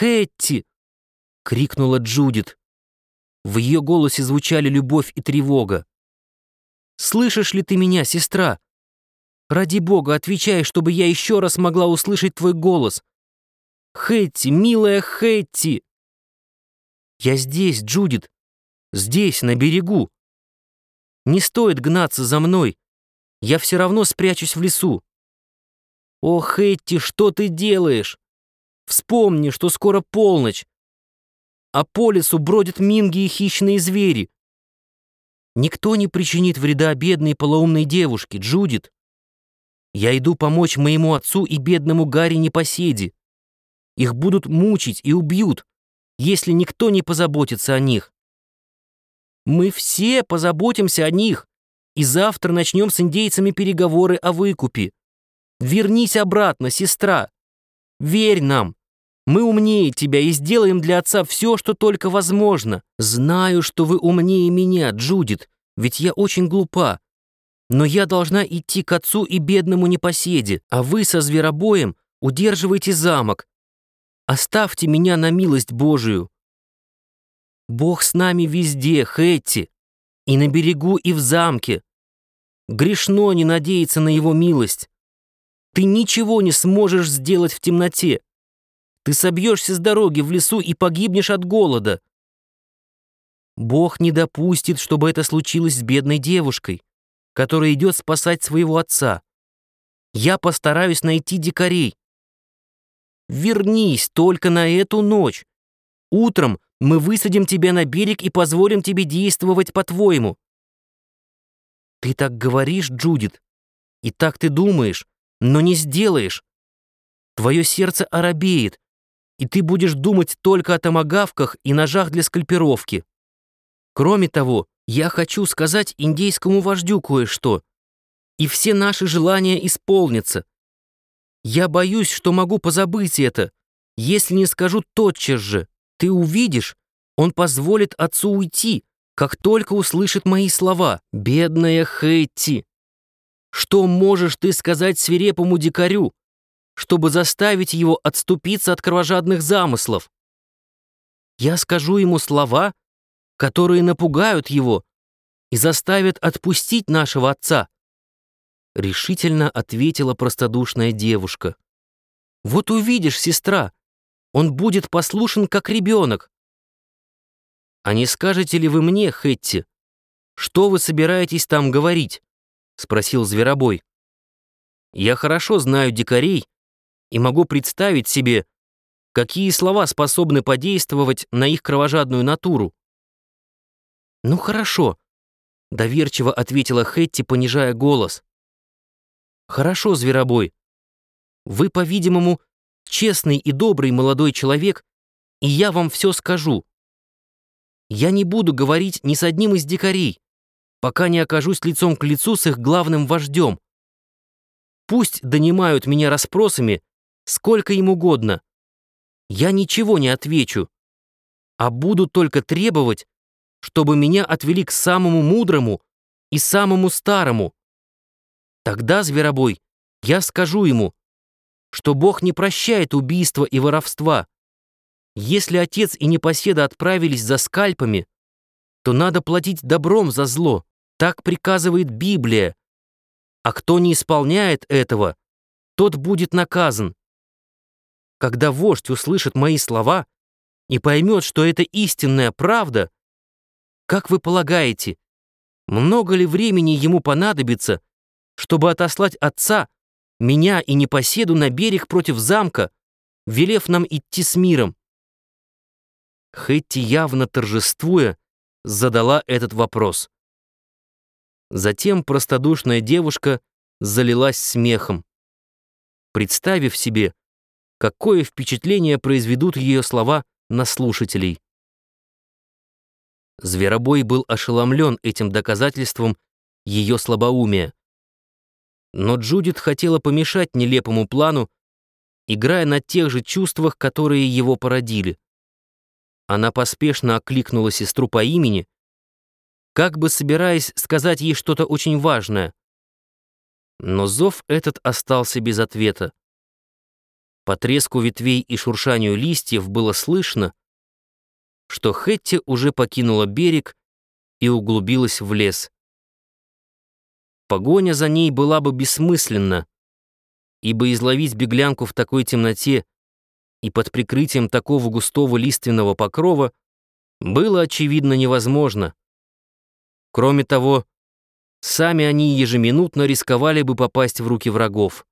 Хэтти!» — крикнула Джудит. В ее голосе звучали любовь и тревога. «Слышишь ли ты меня, сестра? Ради бога, отвечай, чтобы я еще раз могла услышать твой голос. Хэтти, милая Хэтти!» «Я здесь, Джудит, здесь, на берегу. Не стоит гнаться за мной. Я все равно спрячусь в лесу. О, Хэтти, что ты делаешь? Вспомни, что скоро полночь а по лесу бродят минги и хищные звери. Никто не причинит вреда бедной полоумной девушке, Джудит. Я иду помочь моему отцу и бедному Гарри Непоседе. Их будут мучить и убьют, если никто не позаботится о них. Мы все позаботимся о них, и завтра начнем с индейцами переговоры о выкупе. Вернись обратно, сестра. Верь нам. Мы умнее тебя и сделаем для отца все, что только возможно. Знаю, что вы умнее меня, Джудит, ведь я очень глупа. Но я должна идти к отцу и бедному непоседе, а вы со зверобоем удерживайте замок. Оставьте меня на милость Божию. Бог с нами везде, Хэтти, и на берегу, и в замке. Грешно не надеяться на его милость. Ты ничего не сможешь сделать в темноте. Ты собьешься с дороги в лесу и погибнешь от голода. Бог не допустит, чтобы это случилось с бедной девушкой, которая идет спасать своего отца. Я постараюсь найти дикарей. Вернись только на эту ночь. Утром мы высадим тебя на берег и позволим тебе действовать по-твоему. Ты так говоришь, Джудит, и так ты думаешь, но не сделаешь. Твое сердце оробеет, и ты будешь думать только о томагавках и ножах для скальпировки. Кроме того, я хочу сказать индейскому вождю кое-что, и все наши желания исполнятся. Я боюсь, что могу позабыть это, если не скажу тотчас же. Ты увидишь, он позволит отцу уйти, как только услышит мои слова. Бедная Хэтти! Что можешь ты сказать свирепому дикарю, чтобы заставить его отступиться от кровожадных замыслов. Я скажу ему слова, которые напугают его и заставят отпустить нашего отца. Решительно ответила простодушная девушка. Вот увидишь, сестра, он будет послушен, как ребенок. А не скажете ли вы мне, Хэтти, что вы собираетесь там говорить? Спросил Зверобой. Я хорошо знаю дикарей и могу представить себе, какие слова способны подействовать на их кровожадную натуру. «Ну хорошо», — доверчиво ответила Хэтти, понижая голос. «Хорошо, Зверобой. Вы, по-видимому, честный и добрый молодой человек, и я вам все скажу. Я не буду говорить ни с одним из дикарей, пока не окажусь лицом к лицу с их главным вождем. Пусть донимают меня расспросами, сколько им угодно. Я ничего не отвечу, а буду только требовать, чтобы меня отвели к самому мудрому и самому старому. Тогда, зверобой, я скажу ему, что Бог не прощает убийства и воровства. Если отец и непоседа отправились за скальпами, то надо платить добром за зло. Так приказывает Библия. А кто не исполняет этого, тот будет наказан. Когда вождь услышит мои слова и поймет, что это истинная правда, как вы полагаете, много ли времени ему понадобится, чтобы отослать отца, меня и непоседу на берег против замка, велев нам идти с миром? Хэтти, явно торжествуя, задала этот вопрос. Затем простодушная девушка залилась смехом. Представив себе, какое впечатление произведут ее слова на слушателей. Зверобой был ошеломлен этим доказательством ее слабоумия. Но Джудит хотела помешать нелепому плану, играя на тех же чувствах, которые его породили. Она поспешно окликнула сестру по имени, как бы собираясь сказать ей что-то очень важное. Но зов этот остался без ответа. По треску ветвей и шуршанию листьев было слышно, что Хетти уже покинула берег и углубилась в лес. Погоня за ней была бы бессмысленна, ибо изловить беглянку в такой темноте и под прикрытием такого густого лиственного покрова было очевидно невозможно. Кроме того, сами они ежеминутно рисковали бы попасть в руки врагов.